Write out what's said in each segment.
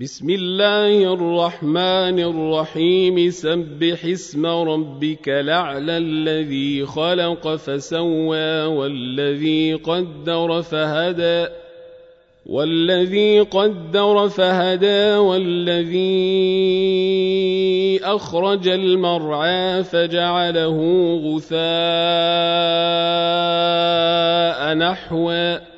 بسم الله الرحمن الرحيم. سبح اسم ربك لعلى الذي خلق فسوى والذي قدر فهدى والذي قدر فهدى والذي أخرج المرعى فجعله غثاء نحوًا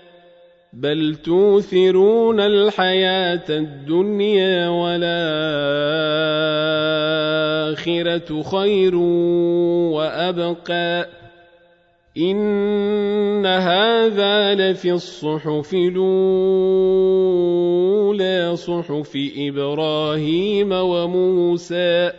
بل توثرون الحياة الدنيا والآخرة خير وأبقى إن هذا لفي الصحف الأولى صحف إبراهيم وموسى